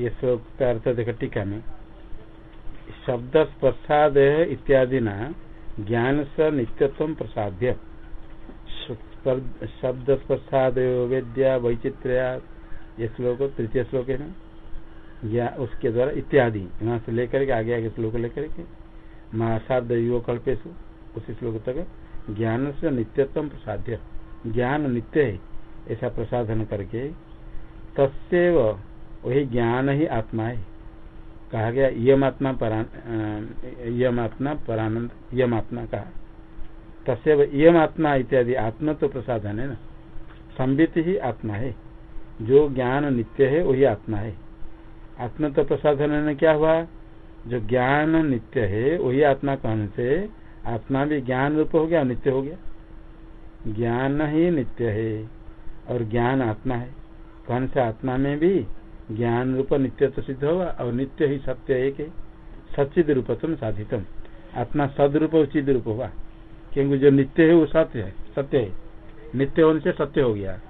ये श्लोक का अर्थ देखो टीका में शब्द प्रसाद इत्यादि न, ज्ञान से नित्यत्व प्रसाद्य। शब्द प्रसाद वेद्या, वैचित्र्या, ये श्लोक, तृतीय श्लोक है या उसके द्वारा इत्यादि वहाँ से लेकर के, आगे आगे श्लोक लेकर के महाशाब्द युव कल्पेश उसी श्लोक तक, ज्ञान से नित्यत्व प्रसाद्य। ज्ञान नित्य है, ऐसा प्रसाधन करके तस्व वही ज्ञान ही आत्मा है। कहा गया, यम आत्मा यम आत्मा परानंद, यम आत्मा कहा तस्व यम आत्मा इत्यादि आत्मा तो प्रसाधन है ना। संबित ही आत्मा है। जो ज्ञान नित्य है, वही आत्मा है। आत्मा तो प्रसाधन ने क्या हुआ? जो ज्ञान नित्य है, वही आत्मा कहने से आत्मा भी ज्ञान रूप हो गया, नित्य हो गया। ज्ञान ही नित्य है और ज्ञान आत्मा है। कौन से आत्मा में भी ज्ञान रूप नित्य तो सिद्ध होगा, और नित्य ही सत्य एक है। सचिद रूपतम साधितम। आत्मा सदरूप, उचित रूप होगा। क्योंकि जो नित्य है, वो सत्य है सत्य है। नित्य होने से सत्य हो गया,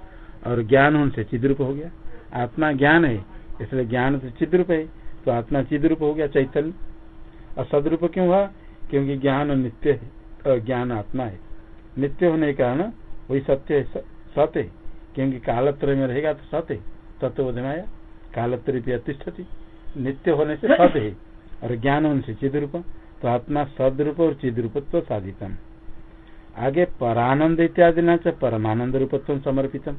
और ज्ञान होने से चिद रूप हो गया। आत्मा ज्ञान है, इसलिए ज्ञान तो चिद रूप है तो आत्मा चिद रूप हो गया चैतन्य। और सदरूप क्यों हुआ? क्योंकि ज्ञान नित्य है, और ज्ञान आत्मा है। नित्य होने के कारण वही सत्य है सत्य क्योंकि कालत्र में रहेगा तो सत्य तत्व आया। कालत्री अतिष्ठती। नित्य होने से सद है। और ज्ञान होने से चिद रूप तो आत्मा सदरूप और चिद रूपत्व साधितम। आगे परानंद इत्यादि न परमानंद रूपत्व समर्पितम।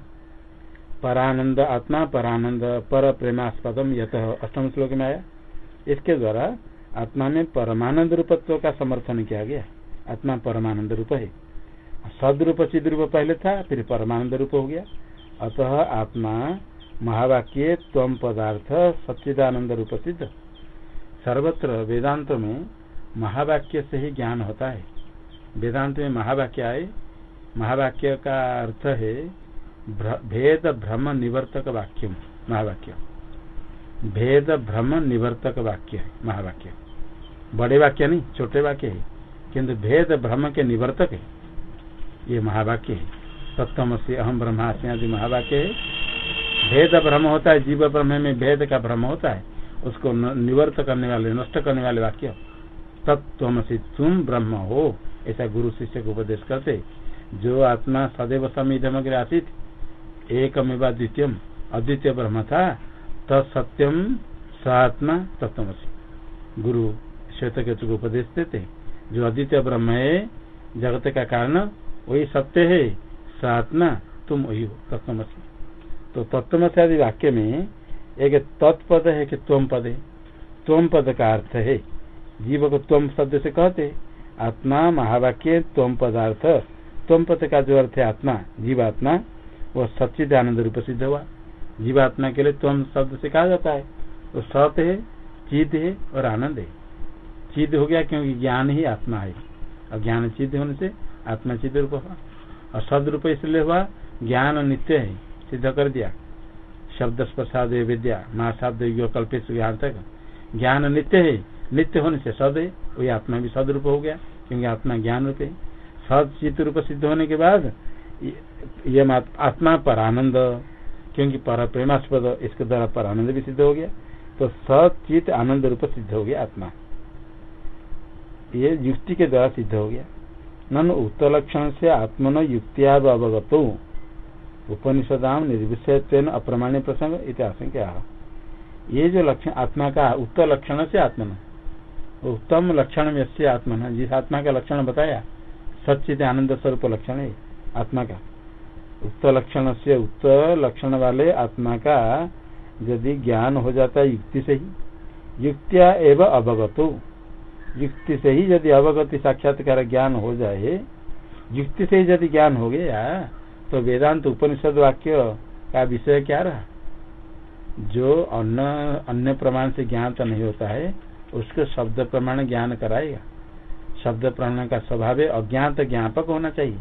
परानंद आत्मा, परानंद पर प्रेमास्पदम, यत अष्टम श्लोक में आया। इसके द्वारा आत्मा में परमानंद रूपत्व का समर्थन किया गया। आत्मा परमानंद रूप है। सदरूप चिद रूप पहले था, फिर परमानंद रूप हो गया। अतः आत्मा महावाक्य तम पदार्थ सच्चिदानंद रूप सिद्ध सर्वत्र वेदांत में महावाक्य से ही ज्ञान होता है। वेदांत में महावाक्य आए, महावाक्य का अर्थ है भेद भ्रम निवर्तक वाक्य महावाक्य। भेद भ्रम निवर्तक वाक्य है, महावाक्य। बड़े वाक्य नहीं, छोटे वाक्य है, किंतु भेद भ्रम के निवर्तक है। ये महावाक्य है। सप्तम से अहम ब्रह्मास्मि आदि महावाक्य है। भेद भ्रम होता है, जीव ब्रह्म में भेद का भ्रम होता है, उसको निवर्त करने वाले, नष्ट करने वाले वाक्य। तत्व से तुम ब्रह्म हो, ऐसा गुरु शिष्य को उपदेश करते। जो आत्मा सदैव समीधमग्र आसित, एकमेव द्वितीय अद्वितीय ब्रह्म था तत्सत्यम स आत्मा तत्वसी गुरु श्वेत केतु को उपदेश देते जो अद्वितीय ब्रह्म है, जगत का कारण, वही सत्य है, स आत्मा तुम वही हो तत्वसी तो तत्वमत्यादि वाक्य में एक तत्पद है कि त्वम पद है त्वम पद का अर्थ है जीव को त्वम शब्द से कहते, आत्मा महावाक्य त्वम पदार्थ त्वम पद का जो अर्थ है आत्मा, जीवात्मा वह सचिद आनंद रूप सिद्ध हुआ। जीवात्मा के लिए त्वम शब्द से कहा जाता है। वो सत है, चिद है और आनंद है। चिद हो गया क्योंकि ज्ञान ही आत्मा है। और ज्ञान चिद होने से आत्मा चिद रूप हुआ। और सद रूप इसलिए हुआ, ज्ञान नित्य है। सिद्ध कर दिया। शब्द प्रसाद विद्या महाशाब्द कल्पित यहाँ तक। ज्ञान नित्य है, नित्य होने से सद है, वही आत्मा भी सदरूप हो गया, क्योंकि आत्मा ज्ञान रूप है। सद चित्त रूप सिद्ध होने के बाद, ये आत्मा पर आनंद, क्योंकि पर प्रेमास्पद, इसके द्वारा पर आनंद भी सिद्ध हो गया। तो सचित आनंद रूप सिद्ध हो गया आत्मा। ये युक्ति के द्वारा सिद्ध हो गया। नन उत्तर लक्षण से आत्मन युक्तिया अवगत उपनिषदाम निर्विषय अप्रमाण्य प्रसंग इतिहास क्या ये जो लक्षण, आत्मा का उत्तर लक्षण से आत्मा उत्तम लक्षण में से आत्मा जिस आत्मा का लक्षण बताया सचित आनंद स्वरूप लक्षण है आत्मा का। उत्तर लक्षण से उत्तर लक्षण वाले आत्मा का यदि ज्ञान हो जाता है युक्ति से ही, युक्तिया एवं अवगतो युक्ति से ही यदि अवगति साक्षात्कार ज्ञान हो जाए, युक्ति से ही यदि ज्ञान हो गया तो वेदांत उपनिषद वाक्य का विषय क्या रहा? जो अन्य अन्य प्रमाण से ज्ञान तो नहीं होता है, उसको शब्द प्रमाण ज्ञान कराएगा। शब्द प्रमाण का स्वभाव है अज्ञात ज्ञापक होना चाहिए।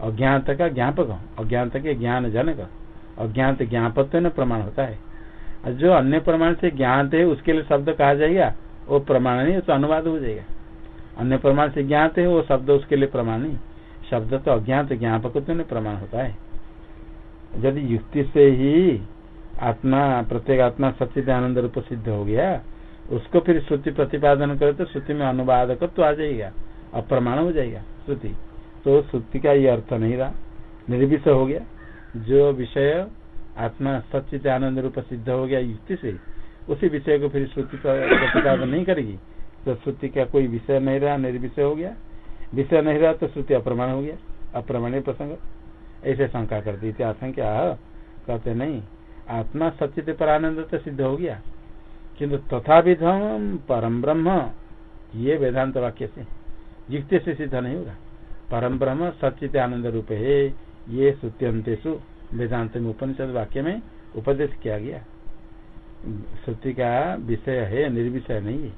अज्ञात का ज्ञापक अज्ञात के ज्ञान जनक। अज्ञात ज्ञापत्व न प्रमाण होता है। जो अन्य प्रमाण से ज्ञात है, उसके लिए शब्द कहा जाएगा, वो प्रमाण नहीं तो अनुवाद हो जाएगा। अन्य प्रमाण से ज्ञात है, वो शब्द उसके लिए प्रमाण नहीं शब्द तो अज्ञात ज्ञापक तो नहीं प्रमाण होता है। यदि युक्ति से ही आत्मा, प्रत्येक आत्मा सचिद आनंद रूप सिद्ध हो गया, उसको फिर श्रुति प्रतिपादन करे तो श्रुति में अनुवादक तो आ जाएगा, अप्रमाण हो जाएगा श्रुति। तो श्रुति का ये अर्थ नहीं रहा निर्विषय हो गया। जो विषय आत्मा सचित आनंद रूप सिद्ध हो गया युक्ति से, उसी विषय को फिर श्रुति प्रतिपादन नहीं करेगी तो श्रुति का कोई विषय नहीं रहा निर्विषय हो गया। विषय नहीं रहा तो श्रुति अप्रमाण हो गया अप्रमाण प्रसंग। ऐसे शंका करती थी आशंका कहते नहीं, आत्मा सचित पर आनंद तो सिद्ध हो गया। किंतु तथा विधम परम ब्रह्म, ये वेदांत वाक्य से युक्ति से सिद्ध नहीं होगा। परम ब्रह्म सचित आनंद रूप है, ये श्रुत्यंतेशु वेदांत में उपनिषद वाक्य में उपदेश किया गया। श्रुति का विषय है, निर्विषय नहीं है।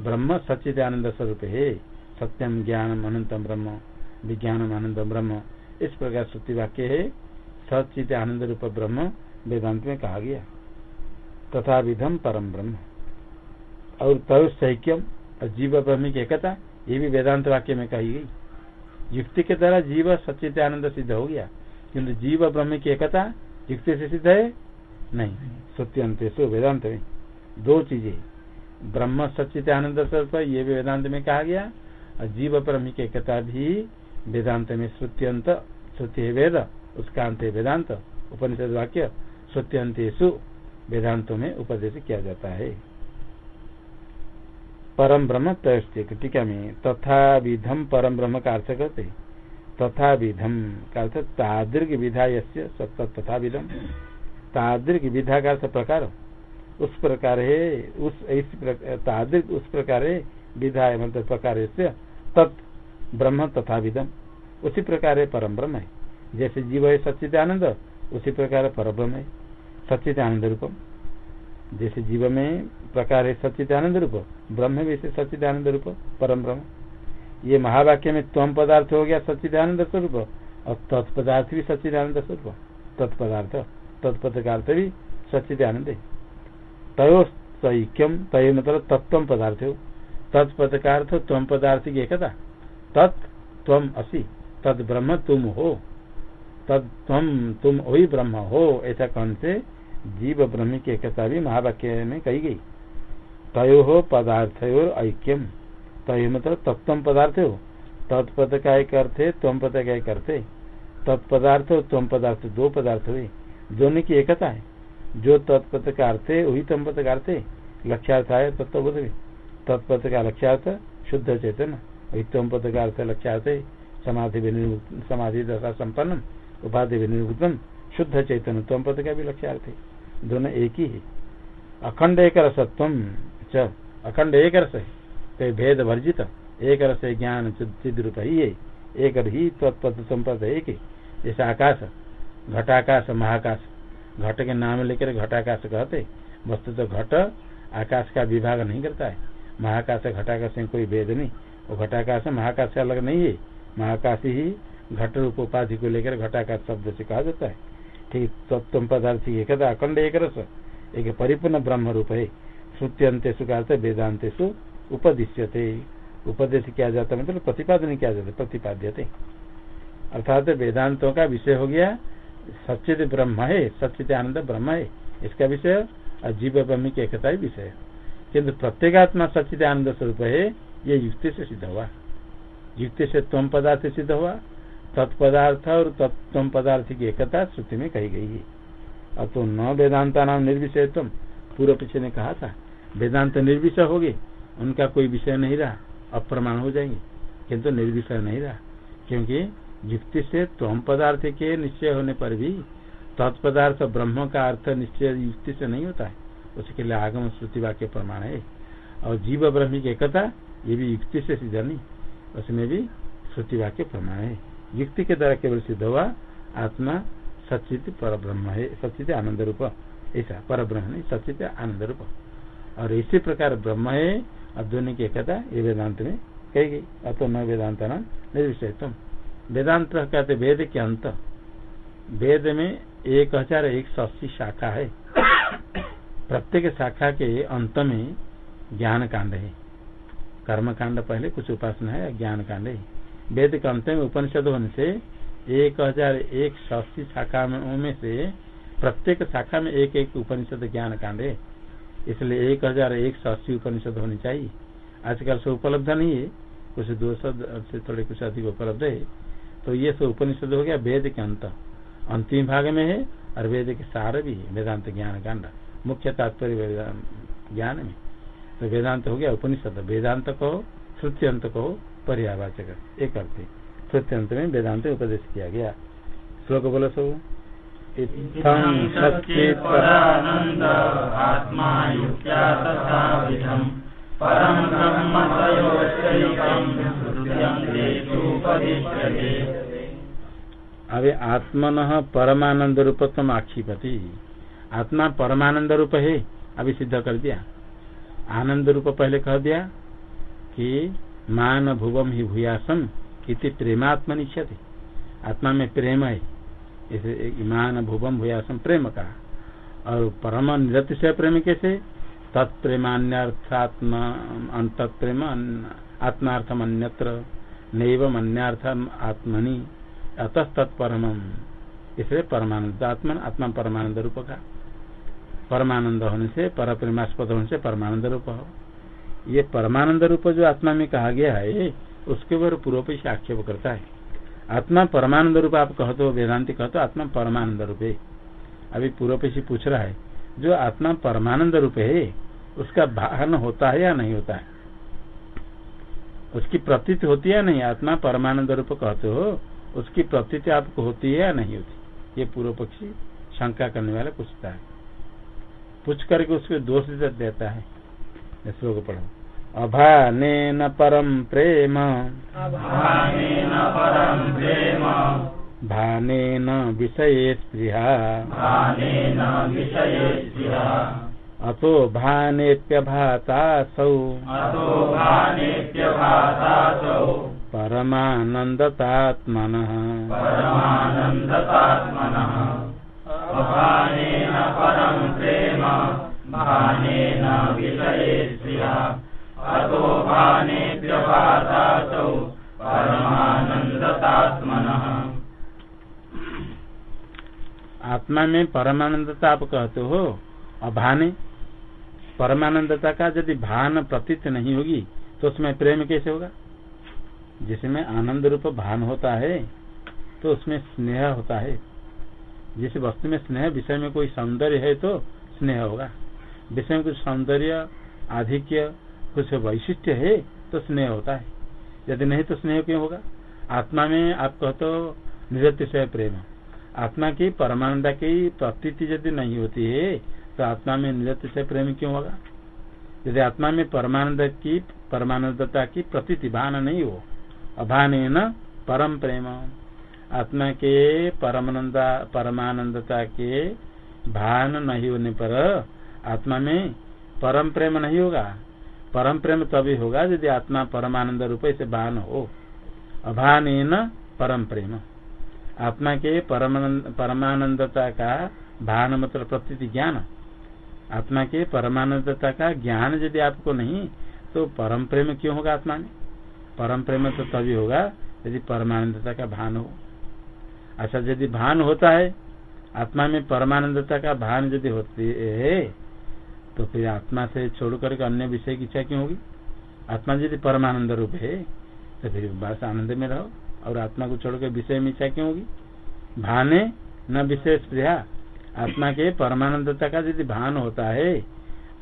ब्रह्म सचित आनंद स्वरूप है। सत्यम ज्ञानम अनंतम ब्रह्म, विज्ञानम आनंदम ब्रह्म। इस प्रकार श्रुति वाक्य है सचित आनंद रूप ब्रह्म, वेदांत में कहा गया। तथा विधम परम ब्रह्म। और तय सैक्यम और जीव ब्रह्म की एकता, ये भी वेदांत वाक्य में कही गई। युक्ति के द्वारा जीव सचित आनंद सिद्ध हो गया। किन्तु जीव ब्रह्म की एकता युक्ति से सिद्ध है? नहीं। सत्य सो वेदांत में। दो चीज़ें ब्रह्म सचित आनंद स्वरूप, ये भी वेदांत में कहा गया। जीव ब्रह्म की एकता भी वेदांत में श्रुत्यंत श्रुति है वेद उसका अंत है वेदांत, उपनिषद वाक्य श्रुत्यंतेशु वेदांतों में उपदेश किया जाता है। परम ब्रह्म तयस्तिक टीका में तथा विधम परम ब्रह्म का अर्थ करते तथा विधम का अर्थ तादृग विधा तथा विधम तादृग विधा का अर्थ प्रकार, उस प्रकार है, उस इस तादृग उस प्रकार है, विधा मतलब प्रकार तत् ब्रह्म तथा विधम उसी प्रकार है परम ब्रह्म है। जैसे जीव है सचिद आनंद उसी प्रकार पर ब्रह्म है। सचित आनंद रूपम। जैसे जीव में प्रकार है सचित आनंद रूप, ब्रह्म वैसे सचित आनंद रूप, परम ब्रह्म। ये महावाक्य में तम पदार्थ हो गया सचिद आनंद स्वरूप, और तत्पदार्थ भी सचिद आनंद स्वरूप। तत्पदार्थ तत्पद का अर्थ भी है। तय तैक्यम तय मतलब तत्व पदार्थ हो। तत्पद का अर्थ तम पदार्थ की एकता तत् तम असी। तद ब्रह्म तुम हो। तद तम तुम वही ब्रह्म हो। ऐसा कौन से जीव ब्रह्म की एकता भी महावाक्य में कही गई तय हो पदार्थ और ऐक्यम। तय मतलब तत्व पदार्थ हो। तत्पद का एक अर्थ है तम पद का एक अर्थ है तत्पदार्थ और तम पदार्थ दो पदार्थ हुए। दोनों की एकता है। जो तत्पद का अर्थ है वही तम पद का अर्थ है लक्ष्यार्थ तत्वबोध में तत्पद का लक्ष्यार्थ शुद्ध चेतन वही पद का अर्थ लक्ष्यार्थ है समाधि समाधि दशा संपन्न उपाधि विनिर्मुक्तम शुद्ध चैतन्य तम पद का भी लक्ष्यार्थ। है दोनों एक ही। है अखंड एक रसत्व च अखंड एक रस है तो भेद वर्जित एक रस ज्ञान सिद्ध रूप ही है एक। ही तत्पद संपद एक ही जैसे आकाश, घटाकाश, महाकाश। घट के नाम लेकर घटाकाश कहते वस्तु तो घट आकाश का विभाग नहीं करता है। महाकाश घटाकाश में कोई भेद नहीं। वो घटाकाश महाकाश अलग नहीं है। महाकाश ही घट रूप उपाधि को लेकर घटाकाश शब्द से कहा जाता है। ठीक तत्व पदार्थ एक अखंड एक रस। एक परिपूर्ण ब्रह्म रूप है। श्रुति अंत्यु का वेदांत उपदिश्यते। उपदेश किया जाता है मतलब प्रतिपादन किया जाता थे अर्थात वेदांतों का विषय हो गया सचित ब्रह्म है सचित आनंद ब्रह्म है। इसका विषय और जीव ब्रह्म की एकता ही। विषय किन्तु प्रत्येगात्मा सचित आनंद स्वरूप है, ये युक्ति से सिद्ध हुआ। युक्ति से तम पदार्थ सिद्ध हुआ। तत्पदार्थ और तत्व पदार्थ की एकता श्रुति में कही गई है। अब तो न वेदांता नाम निर्विषय तुम पूर्व पीछे ने कहा था, वेदांत निर्विषय हो गए, उनका कोई विषय नहीं रहा, अप्रमाण हो जाएँगे। किंतु निर्विषय नहीं रहा, क्योंकि युक्ति से तम पदार्थ के निश्चय होने पर भी तत्पदार्थ ब्रह्म का अर्थ निश्चय युक्ति से नहीं होता है। उसके लिए आगम श्रुति वाक्य प्रमाण है। और जीव ब्रह्म की एकता, ये भी युक्ति से सिद्ध नहीं उसमें भी श्रुति वाक्य प्रमाण है। युक्ति के द्वारा केवल सिद्ध हुआ, आत्मा सचित पर ब्रह्म है, सचित आनंद रूप। ऐसा पर ब्रह्म नहीं, सचित आनंद रूप। और इसी प्रकार ब्रह्म है अध्वनि की एकता, ये वेदांत में कही गई। अतो न वेदांत नाम निर्विषय तुम वेदांत कहते वेद के अंत। वेद में एक हज़ार एक सौ अस्सी शाखा है। प्रत्येक शाखा के अंत में ज्ञान कांड है। कर्म कांड पहले कुछ उपासना है, ज्ञान कांड है। वेद के अंत में उपनिषद होने से एक हज़ार एक सौ शाखा में से प्रत्येक शाखा में एक एक उपनिषद ज्ञान कांड है। इसलिए एक हज़ार एक सौ अस्सी उपनिषद होनी चाहिए। आजकल से उपलब्ध नहीं है। कुछ दो सौ से थोड़े कुछ अधिक उपलब्ध है। तो ये सब उपनिषद हो गया वेद के अंत। अंतिम भाग में है और वेद के सार भी है, वेदांत ज्ञान कांड। मुख्य तात्पर्य ज्ञान में तो वेदांत हो गया, उपनिषद। वेदांत कहो श्रुति अंत कहो पर्यावाचक एक अर्थ श्रुति अंत में वेदांत उपदेश किया गया। श्लोक बोलो सब। अभी आत्मन परमानंद रूपत्म आक्षिपति आत्मा परमानंद रूप है अभी सिद्ध कर दिया। आनंद रूप पहले कह दिया कि मान भुवम ही भूयासम इति प्रेमात्म निश्चते आत्मा में प्रेम है। इसे मान भुवम भूयासम प्रेम का। और परम निरतिशय प्रेम कैसे? तत्प्रेमान्यर्थात्म तत्प्रेम आत्मार्थम अन्यत्र नैवम अन्यर्थम आत्मनि अतः तत्परम इसलिए परमानंद आत्मा आत्मा परमानंद रूप का। परमानंद होने से पर प्रेमास्पद होने से परमानंद रूप हो। ये परमानंद रूप जो आत्मा में कहा गया है, उसके ऊपर पूर्व से आक्षेप करता है। आत्मा परमानंद रूप आप कहते हो वेदांति कहते हो आत्मा परमानंद रूप है। अभी पूर्व से पूछ रहा है, जो आत्मा परमानंद रूप है, उसका भान होता है या नहीं होता है? उसकी प्रतीत होती है नहीं? आत्मा परमानंद रूप कहते हो, उसकी प्रतीति आपको होती है या नहीं होती? ये पूर्व पक्षी शंका करने वाला पूछता है। पूछ करके उसको दोष देता है। श्लोक पढ़ो। अभान परम प्रेम। भानेन विषये स्पृहा। अतो भानेप्यभातासौ परमानन्दतात्मनः। परम प्रेम, भानेन विषये अतो आत्मा में परमानंदता आप कहते हो अभाने परमानंदता का यदि भान प्रतीत नहीं होगी तो उसमें प्रेम कैसे होगा? जिसमें आनंद रूप भान होता है तो उसमें स्नेह होता है। जिस वस्तु में स्नेह, विषय में कोई सौंदर्य है तो स्नेह होगा। विषय में कुछ सौंदर्य, आधिक्य, कुछ वैशिष्ट्य है तो स्नेह होता है। यदि नहीं तो स्नेह क्यों होगा? आत्मा में आप कहते हो निरतिशय प्रेम। आत्मा की परमानंद की प्रतीति यदि नहीं होती है तो आत्मा में निरतिशय प्रेम क्यों होगा? यदि आत्मा में परमानंद की, परमानंदता की प्रतीति भान नहीं हो, अभान परम प्रेम। आत्मा के परमानंदा, परमानंदता के भान नहीं होने पर आत्मा में परम प्रेम नहीं होगा। परम प्रेम तभी होगा यदि आत्मा परमानंद रूप से भान हो। अभान परम प्रेम। आत्मा के परमानंदता का भान मतलब प्रतीति ज्ञान। आत्मा के परमानंदता का ज्ञान यदि आपको नहीं तो परम प्रेम क्यों होगा आत्मा में? परम प्रेम तो तभी होगा यदि परमानंदता का भान हो। अच्छा यदि भान होता है, आत्मा में परमानंदता का भान यदि होती है तो फिर आत्मा से छोड़ करके अन्य विषय की इच्छा क्यों होगी? आत्मा यदि परमानंद रूप है तो फिर बस आनंद में रहो। और आत्मा को छोड़कर विषय में इच्छा क्यों होगी? भाने न विषय स्प्रिया आत्मा के परमानंदता का यदि भान होता है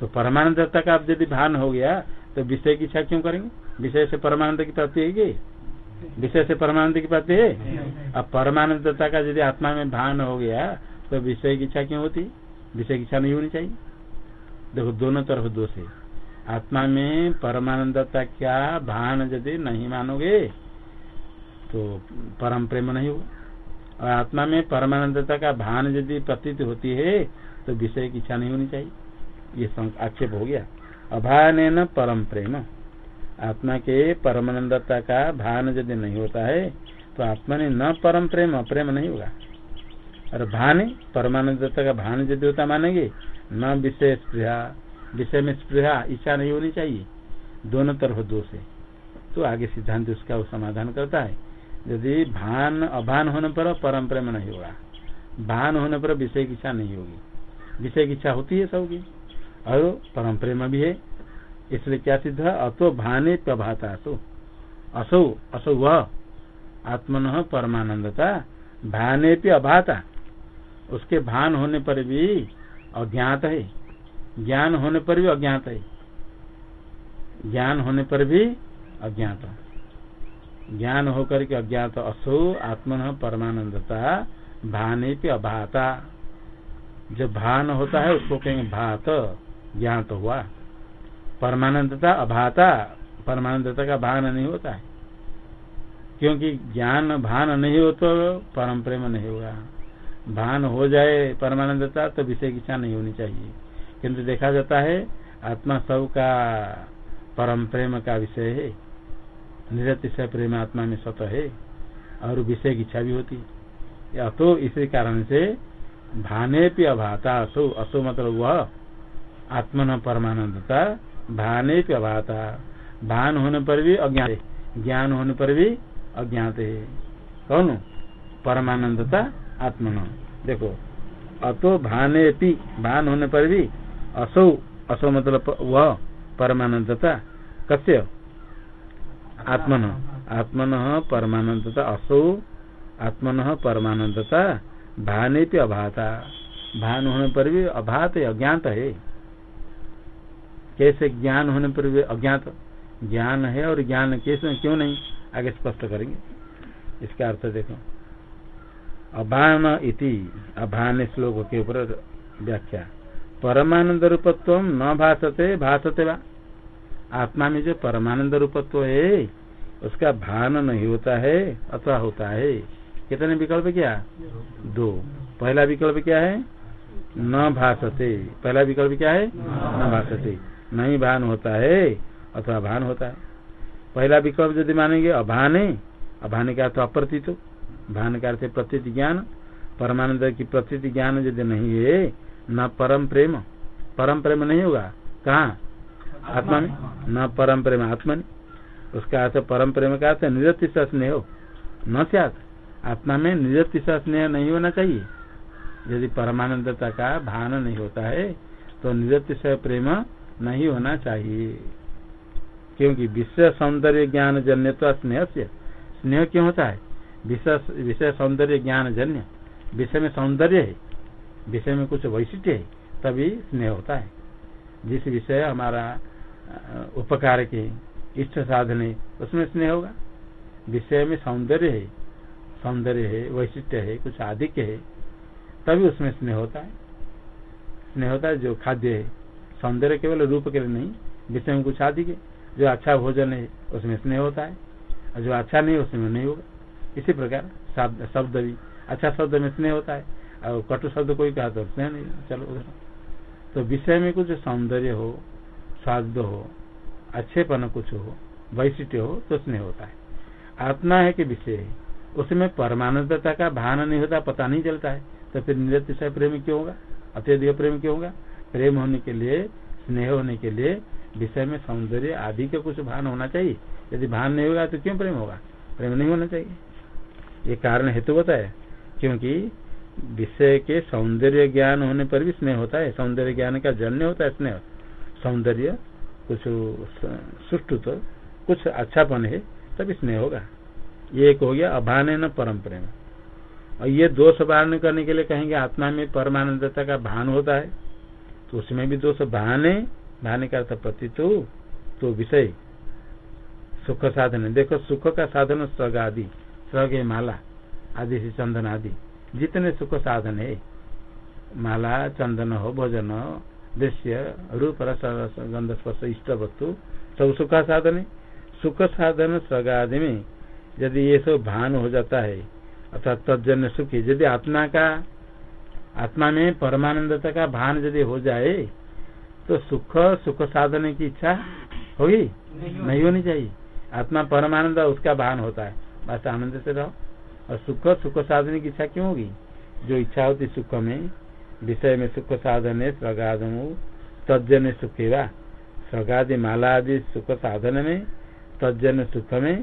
तो परमानंदता का यदि भान हो गया तो विषय की इच्छा क्यों करेंगे? विषय से परमानंद की प्राप्ति है विषय से परमानंद की प्राप्ति है? अब परमानंदता का यदि आत्मा में भान हो गया तो विषय की इच्छा क्यों होती? विषय की इच्छा नहीं होनी चाहिए। देखो, दोनों तरफ़ दोष है। आत्मा में परमानंदता क्या भान यदि नहीं मानोगे तो परम प्रेम नहीं होगा। और आत्मा में परमानंदता का भान यदि प्रतीत होती है तो विषय की इच्छा नहीं होनी चाहिए। ये आक्षेप हो गया। अभान परम प्रेम। आत्मा के परमानंदता का भान यदि नहीं होता है तो आत्मा ने न परम प्रेम, अप्रेम नहीं होगा। और भान, परमानंदता का भान यदि होता मानेंगे, न विषय स्पृहा, विषय में स्पृहा इच्छा नहीं होनी चाहिए। दोनों तरफ़ दो से तो आगे सिद्धांत उसका समाधान करता है। यदि भान अभान होने पर परम प्रेम नहीं होगा, भान होने पर विषय की इच्छा नहीं होगी। विषय की इच्छा होती है सबकी। और परम प्रेम भी है। इसलिए क्या सिद्ध है? अतो भाने प्रभाता तो असौ असौ वह। आत्मन परमानंदता। भाने पे अभाता। उसके भान होने पर भी अज्ञात है। ज्ञान होने पर भी अज्ञात है। ज्ञान होने पर भी अज्ञात। ज्ञान होकर के अज्ञात असो, आत्मन परमानंदता। भाने पे अभाता। जब भान होता है, उसको कहेंगे भात, ज्ञात हुआ। परमानंदता अभाता, परमानंदता का भान नहीं होता है। क्योंकि ज्ञान भान नहीं हो तो परम प्रेम नहीं होगा। भान हो जाए परमानंदता तो विषय की इच्छा नहीं होनी चाहिए। किंतु देखा जाता है, आत्मा सब का परम प्रेम का विषय है। निरतिशय प्रेम आत्मा में सत है, और विषय की इच्छा भी होती या तो इसी कारण से भाने पे अभाता, असो असो मतलब वह आत्मन परमानंदता भाने पे अभाता। भान होने पर भी अज्ञात। ज्ञान होने पर भी अज्ञात। है कौन? परमानंदता, आत्मन। देखो, अतो भाने पी, भान होने पर भी असो असो मतलब वह परमानंदता। कस्य? आत्मन। आत्मन परमानंदता, असो, आत्मन परमानंदता। भाने पे अभाता। भान होने पर भी अभात, अज्ञात है। कैसे ज्ञान होने पर अज्ञात? ज्ञान है और ज्ञान कैसे क्यों नहीं? आगे स्पष्ट करेंगे। इसका अर्थ देखो। अभान इति, अभान श्लोक के ऊपर व्याख्या। परमानंद रूपत्व न भाषते भाषते वा? आत्मा में जो परमानंद रूपत्व है, उसका भान नहीं होता है, अथवा होता है। कितने विकल्प क्या? दो। पहला विकल्प क्या है? न भाषते पहला विकल्प क्या है? न भाषते नहीं भान होता है, अथवा भान होता है। पहला विकल्प यदि मानेंगे अभान है अभान का अर्थ अप्रतीत, भान का अर्थ प्रतीत ज्ञान। परमानंद की प्रतीत ज्ञान यदि नहीं है, न परम प्रेम। परम प्रेम नहीं होगा। कहा? आत्मा में। न परम प्रेम, आत्मा में। उसका अर्थ परम प्रेम का अर्थ निरतिश स्नेह। हो न आत्मा में निरतिश स्नेह नहीं होना चाहिए। यदि परमानंदता का भान नहीं होता है तो निरतिश प्रेम नहीं होना चाहिए। क्योंकि विषय सौंदर्य ज्ञान जन्य तो स्नेह से, स्नेह क्यों होता है? विषय सौंदर्य ज्ञान जन्य। विषय में सौंदर्य है, विषय में कुछ वैशिष्ट है, तभी स्नेह होता है। जिस विषय हमारा उपकार के, इष्ट साधन है, उसमें स्नेह होगा। विषय में सौंदर्य है सौंदर्य है वैशिष्ट है, कुछ आधिक है, तभी उसमें स्नेह होता है। स्नेह होता है जो खाद्य है। सौंदर्य केवल रूप के लिए नहीं, विषय में कुछ आदि के। जो अच्छा भोजन है, उसमें स्नेह होता है, और जो अच्छा नहीं, उसमें नहीं होगा। इसी प्रकार शब्द भी। अच्छा शब्द में स्नेह होता है, और कटु शब्द कोई कहा तो स्नेह नहीं, चलो उधर। तो विषय में कुछ सौंदर्य हो, स्वाद हो, अच्छेपन कुछ हो वैशिष्ट हो तो स्नेह होता है। आत्मा है कि विषय है। उसमें परमानंदता का भान नहीं होता, पता नहीं चलता है। तो फिर निरतिशय प्रेम क्यों होगा? अत्यधिक प्रेम क्यों होगा? प्रेम होने के लिए, स्नेह होने के लिए विषय में सौंदर्य आदि का कुछ भान होना चाहिए। यदि भान नहीं होगा तो क्यों प्रेम होगा? प्रेम नहीं होना चाहिए। ये कारण हेतु बताया क्योंकि विषय के सौंदर्य ज्ञान होने पर भी स्नेह होता है। सौंदर्य ज्ञान का जन्य होता है स्नेह। सौंदर्य कुछ सुष्टु तो कुछ अच्छापन है, तभी स्नेह होगा। ये एक हो गया अभान न परम प्रेम। और ये दोष वारण करने के लिए कहेंगे, आत्मा में परमानंदता का भान होता है। तो उसमें भी दोष बहाने बहाने का अर्थ प्रतीत तो विषय। सुख साधन, देखो सुख का साधन स्वर्ग आदि, स्वर्ग माला, आदि से चंदन आदि। जितने सुख साधन है, माला, चंदन हो, भोजन हो, दृश्य, रूप गंध, स्पर्श, इष्ट वस्तु, सब सुख साधन है। सुख साधन स्वर्ग आदि में यदि ये सब भान हो जाता है, अर्थात तजन्य सुखी, यदि आत्मा का आत्मा में परमानंदता का भान यदि हो जाए तो सुख सुख साधने की इच्छा होगी? नहीं नहीं होनी चाहिए। आत्मा परमानंद उसका भान होता है। बस आनंद से रहो। और सुख सुख साधने की इच्छा क्यों होगी? जो इच्छा होती सुख में विषय में सुख साधन स्वगाधम तजन सुख स्वगादि माला आदि सुख साधन में तजन सुख में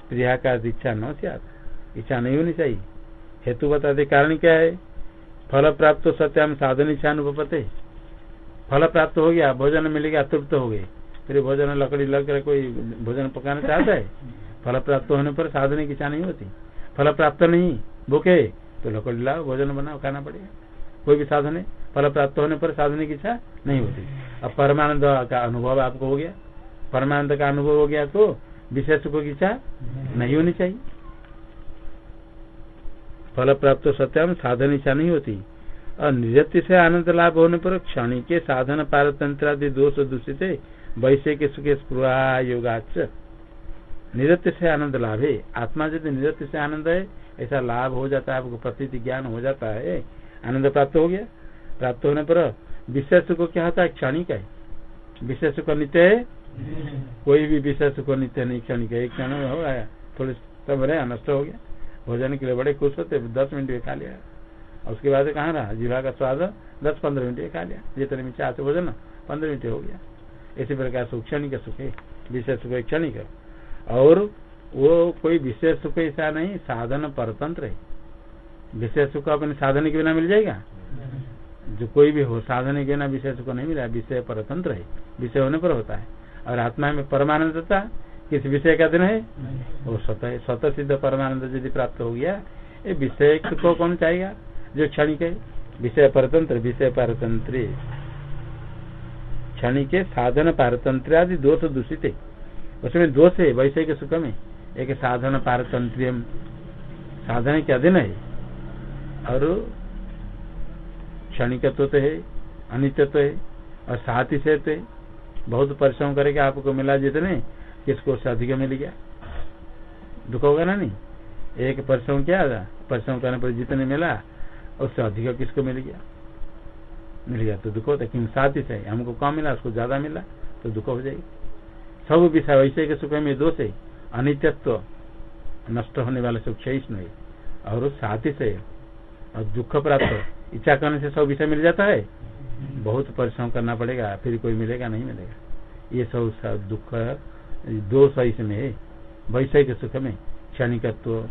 स्प्रिया का इच्छा न इच्छा नहीं होनी चाहिए। हेतु बताते कारण क्या है? फल प्राप्त सत्याम साधन इच्छा अनुपते फल प्राप्त हो गया, भोजन मिलेगा तृप्त हो गए। फिर भोजन लकड़ी लग कर कोई भोजन पकाना चाहता है? फल प्राप्त होने पर साधन की इच्छा नहीं होती। फल प्राप्त नहीं, भूखे तो लकड़ी लाओ, भोजन बनाओ, खाना पड़ेगा। कोई भी साधन है फल प्राप्त होने पर साधन की इच्छा नहीं होती। अब परमानंद का अनुभव आपको हो गया। परमानंद का अनुभव हो गया तो विशेष को इच्छा नहीं होनी चाहिए। फल प्राप्त सत्याम साधन इच्छा नहीं होती। और निरत्य से आनंद लाभ होने पर क्षणिक के साधन पारतंत्र आदि दोष दूषित वैसे के सुखे स्पृहा योगाच। निरत्य से आनंद लाभ है। आत्मा यदि निरत्य से आनंद है ऐसा लाभ हो जाता है आपको प्रतीति ज्ञान हो जाता है। आनंद प्राप्त हो गया। प्राप्त होने पर विषय सुख क्या होता है? क्षणिक है। विषय सुख नित्य है? कोई भी विषय सुख नित्य नहीं क्षणिक है। एक क्षण हो गया। थोड़े समय नष्ट हो गया। भोजन के लिए बड़े खुश होते, दस मिनट में खा लिया और उसके बाद कहाँ रहा? जीवा का स्वाद दस पंद्रह मिनट में खा लिया जितने में चाहते भोजन, पंद्रह मिनट हो गया। इसी प्रकार सुख क्षणिक सुख है विषय सुख क्षणिक और वो कोई विशेष सुख ऐसा नहीं, साधन परतंत्र है। विशेष सुख अपने साधन के बिना मिल जाएगा? जो कोई भी हो, साधन के बिना विषय सुख नहीं मिला, विषय परतंत्र है। विषय होने पर होता है। और आत्मा में परमानंदता किस विषय का दिन है? वो स्वतः स्वतः सिद्ध परमानंद यदि प्राप्त हो गया ये विषय को कौन चाहेगा? जो क्षणिक है। विषय परतंत्र विषय पारतंत्र। क्षणिक साधन पारतंत्र आदि दोष दूषित है। उसमें दोष है वैसे के सुख में। एक साधन पारतंत्र साधन के अधीन है? और क्षणिकत्व तो है अनित्य है और साथ ही से बहुत परिश्रम करके आपको मिला जितने किसको से अधिक मिल गया? दुख होगा ना नहीं? एक परिश्रम क्या परिश्रम करने पर जितने मिला उससे अधिक किसको मिल गया? मिल गया तो दुख होता क्योंकि साथ ही से हमको कम मिला? उसको ज़्यादा मिला तो दुख हो जाएगी। सब विषय वैसे के सुख में दोष है। अनित्यत्व नष्ट होने वाले सुख है और साथ ही से और दुख प्राप्त इच्छा करने से सब विषय मिल जाता है। बहुत परिश्रम करना पड़ेगा, फिर कोई मिलेगा, नहीं मिलेगा। ये सब दुख दोष इसमें है। वैषयिक सुख में। क्षणिकत्व,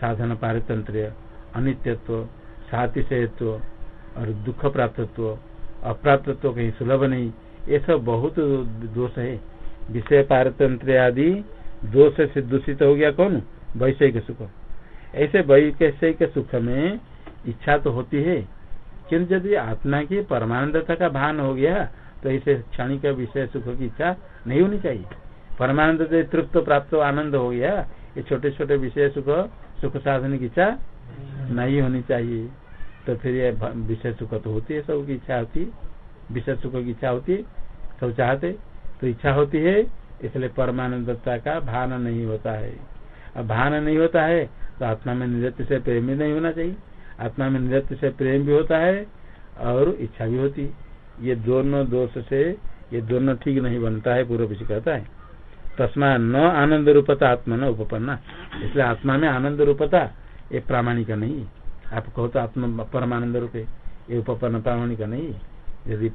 साधन पारितंत्र अनित्यत्व सातिशयत्व और दुख प्राप्तत्व, अप्राप्तत्व कहीं सुलभ नहीं, ये सब बहुत दोष है। विषय पारतंत्र आदि दोष से दूषित हो गया कौन? वैषयिक सुख। ऐसे वैषयिक सुख में इच्छा तो होती है किन्तु यदि आत्मा की परमानंदता का भान हो गया तो ऐसे क्षणिक विषय सुख की इच्छा नहीं होनी चाहिए। परमानंद तृप्त प्राप्त आनंद हो गया। ये छोटे छोटे विषय सुख सुख साधन की इच्छा नहीं होनी चाहिए। तो फिर ये विषय सुख तो होती है सब की इच्छा होती है। विषय सुख की इच्छा होती है, सब चाहते तो इच्छा होती है, इसलिए परमानंदता का भान नहीं होता है। अब भान नहीं होता है तो आत्मा में नृत्य से प्रेम भी नहीं होना चाहिए। आत्मा में नृत्य से प्रेम भी होता है, और इच्छा भी होती ये दोनों दोष से, ये दोनों ठीक नहीं बनता है, पूर्व विषय कहता है। तस्मा न आनंद रूपता आत्मा न उपपन्ना। इसलिए आत्मा में आनंद रूपता ये प्रामाणिक नहीं। है आप कहो तो आत्मा परमानंद रूप है ये उपपन्न प्रामाणिक नहीं। यदि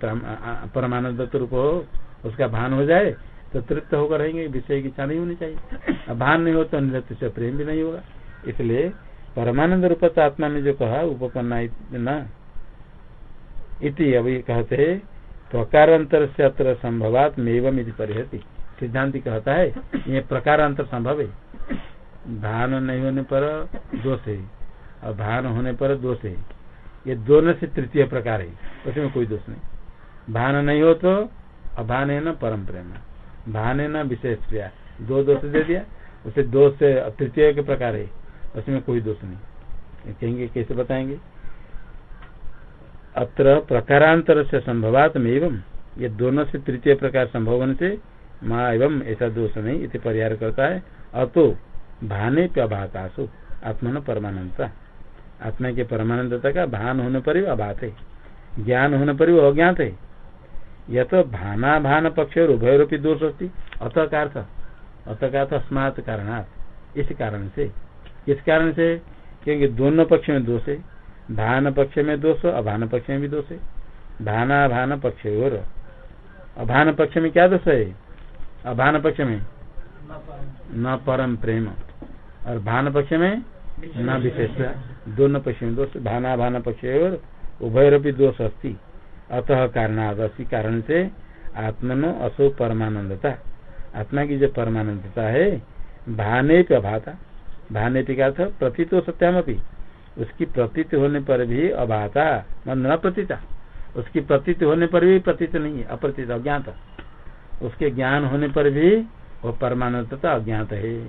परमानंद रूप हो, उसका भान हो जाए तो तृप्त होकर रहेंगे, विषय की इच्छा नहीं होनी चाहिए। भान नहीं हो तो नृत्य से प्रेम भी नहीं होगा। इसलिए परमानंद रूपता आत्मा में जो कहा, उपपन्ना न। इति अभी कहते प्रकारांतर से अत्र संभवात मेवम परिहती। सिद्धांति कहता है, ये प्रकारांतर संभव है। भान नहीं होने पर दोष है, और भान होने पर दोष है। ये दोनों से तृतीय प्रकार है, उसमें कोई दोष नहीं। भान नहीं हो तो अभान है न परम प्रेम। भान है ना विशेष क्रिया। दो दोष दे दिया, उसे दोष से तृतीय के प्रकार है, उसमें कोई दोष नहीं। कहेंगे, कैसे बताएँगे? अत्र प्रकारांतर से संभवात में एवं ये दोनों से तृतीय प्रकार संभव होने से माँ एवं ऐसा दोष नहीं इसे परिहार करता है। अतो भाने आत्मा न परमानंदता आत्मा के परमानंदता का भान होने पर भी अभात है। ज्ञान होने पर भी अज्ञात है। यह तो भाना भान पक्ष और उभय रूपी दोष होती। अतः का अर्थ? अतः का अर्थ अस्मात कारणात। इस कारण से। इस कारण से क्योंकि दोनों पक्ष में दोष है। भान पक्ष में दोष, अभान पक्ष में भी दोष है। भाना भान पक्ष और अभान पक्ष में क्या दोष है? अभान पक्ष में न परम प्रेम। और भान पक्ष में न विशेष दोनों पक्ष में दोष। भाना भान पक्ष और उभयरपी दोष अस्ति। अतः कारणादसी कारण से आत्मनो असो परमानंदता। आत्मा की जो परमानंदता है, भाने पे अभाता। भाने पे का प्रतीत सत्यामपी। उसकी प्रतीत होने पर भी अभाता। न प्रतीता। उसकी प्रतीत होने पर भी प्रतीत नहीं है। अप्रतीत, अज्ञात। उसके ज्ञान होने पर भी वो परमानंदता अज्ञात है।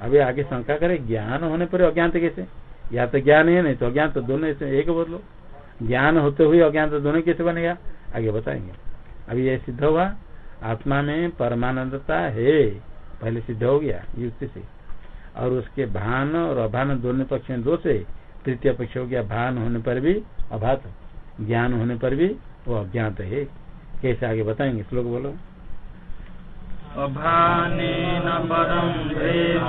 अभी आगे शंका करे, ज्ञान होने पर अज्ञात कैसे? या तो ज्ञान है, नहीं तो अज्ञात तो दोनों एक बोलो। ज्ञान होते हुए अज्ञात दोनों कैसे बनेगा? आगे बताएँगे। अभी ये सिद्ध हुआ, आत्मा में परमानंदता है। पहले सिद्ध हो गया, युक्ति से। और उसके भान और अभान दोनों पक्ष में दो से तृतीय पक्ष हो गया, भान होने पर भी अभात। ज्ञान होने पर भी वो अज्ञात है। कैसे आगे बताएँगे? श्लोक बोलो। अभानेन परम प्रेम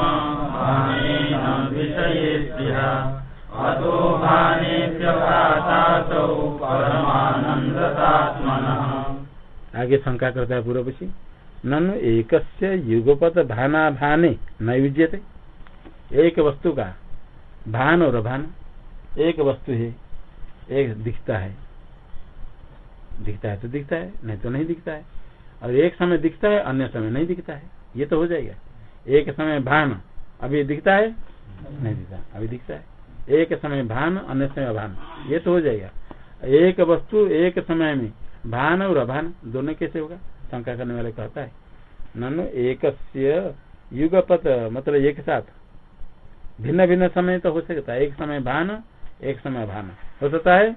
आगे शंका करता है पूर्व पक्षी। ननु एक युगपत भाना भाने न युज्यते एक वस्तु का भान और भान एक वस्तु है एक दिखता है। दिखता है तो दिखता है, नहीं तो नहीं दिखता है। और एक समय दिखता है अन्य समय नहीं दिखता है। ये तो हो जाएगा। एक समय भान अभी दिखता है नहीं दिखता अभी दिखता है। एक समय भान अन्य समय अभान ये तो हो जाएगा। एक वस्तु एक समय में भान और अभान दोनों कैसे होगा? शंका करने वाले कहता है। ननु एक युगपत मतलब एक साथ। भिन्न भिन्न समय तो हो सकता है। एक समय भान एक समय भान हो सकता है?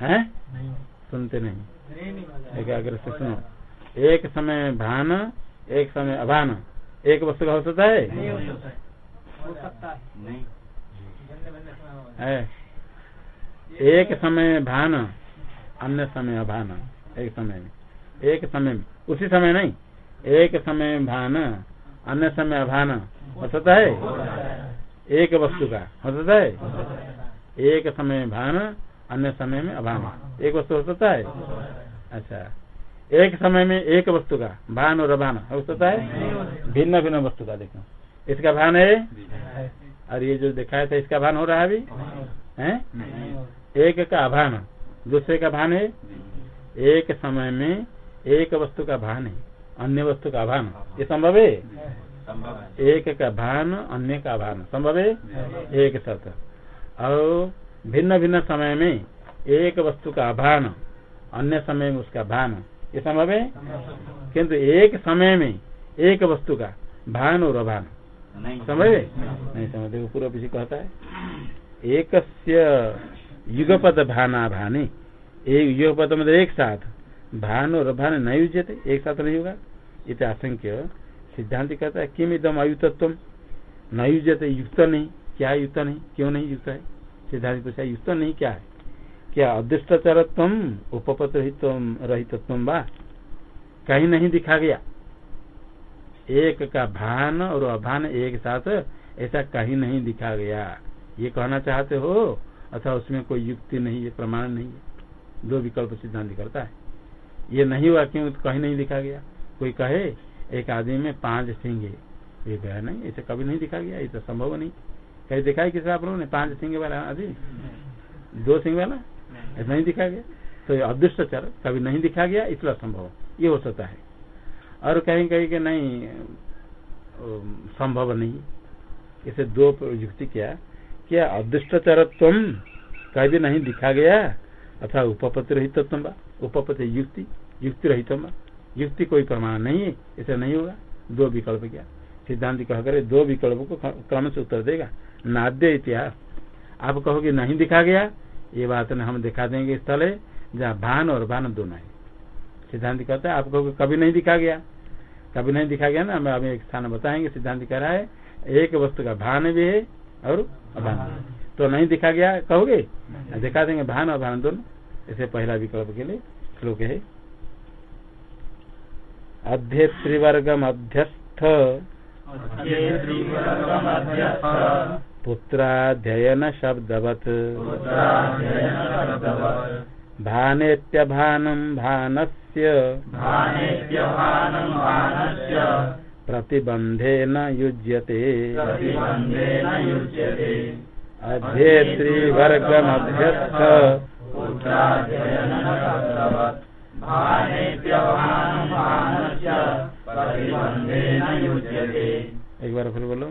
हैं? सुनते नहीं। एकाग्र से सुनो। एक समय भान एक समय अभान। एक वस्तु का हो सकता है? है एक समय भान अन्य समय अभान। एक समय में। एक समय में। उसी समय नहीं। एक समय भान अन्य समय अभान। हो सकता है? एक वस्तु का। हो सकता है? एक समय भान अन्य समय में अभान। एक वस्तु हो सकता है। अच्छा। एक समय में एक वस्तु का, भान और अभान हो सकता है? भिन्न भिन्न वस्तु का, देखो। इसका भान है? और ये जो दिखाया था, इसका भान हो रहा है अभी? है? एक का अभान, दूसरे का भान है? एक समय में एक वस्तु का भान है, अन्य वस्तु का भान ये संभव है? एक का भान, अन्य का भान संभव है? एक सत और भिन्न भिन्न समय में एक वस्तु का भान अन्य समय में उसका भान। ये संभव है? किंतु एक समय में एक वस्तु का भान और अभान। समझ नहीं समझ देखो पूर्व पीछे कहता है एक युगपद भाना भाने एक युगपद मतलब एक साथ भान और भान नहीं उजते एक साथ नहीं होगा। इत आशंक्य सिद्धांत कहता है किम एकदम अयुतत्व? न युजते युक्त नहीं। क्या युक्त नहीं? क्यों नहीं युक्त है? सिद्धांत पूछा युक्त नहीं क्या है? क्या अदृष्टचरत्व उपपत रहितत्व वा कहीं नहीं दिखा गया। एक का भान और अभान एक साथ ऐसा कहीं नहीं दिखा गया। ये कहना चाहते हो? अथवा उसमें कोई युक्ति नहीं है, प्रमाण नहीं है। दो विकल्प सिद्धांत करता है। ये नहीं हुआ क्यों? तो कहीं नहीं दिखा गया। कोई कहे, एक आदमी में पाँच सिंह है ये गया नहीं, ऐसे कभी नहीं दिखा गया, ये तो संभव नहीं। कहीं दिखाई किसी आप लोगों ने? पाँच सिंह वाला आदमी? दो सिंह वाला? ऐसा नहीं दिखा गया। तो अदृष्ट चर, कभी नहीं दिखा गया, इसलिए असंभव। ये हो सकता है। और कहीं कहीं के नहीं संभव नहीं। इसे दो युक्ति क्या। क्या अदृष्ट चरत्व कभी नहीं दिखा गया? अथवा उपपति रहित उपपति युक्ति युक्ति रहित युक्ति कोई प्रमाण नहीं है इसे नहीं होगा। दो विकल्प क्या। सिद्धांत कह करे, दो विकल्प को क्रम से उत्तर देगा। नाद्य इतिहास। आप कहोगे नहीं दिखा गया ये बात ने हम दिखा देंगे स्थल है जहाँ भान और भान दोनों है। सिद्धांत कहता है आपको कभी नहीं दिखा गया। कभी नहीं दिखा गया ना हम अभी एक स्थान बताएँगे सिद्धांत कह रहा है एक वस्तु का भान भी है और अभान तो नहीं दिखा गया कहोगे? दिखा देंगे भान और भान दोनों। इसे पहला विकल्प के लिए श्लोक है। अध्यत्रिवर्ग मध्यस्थ पुत्राध्ययन शब्दवत् भानेत्यभानं भानस्य। प्रतिबन्धेन युज्यते। अध्येत्रीवर्गमभ्यस्थ। एक बार फिर बोलो।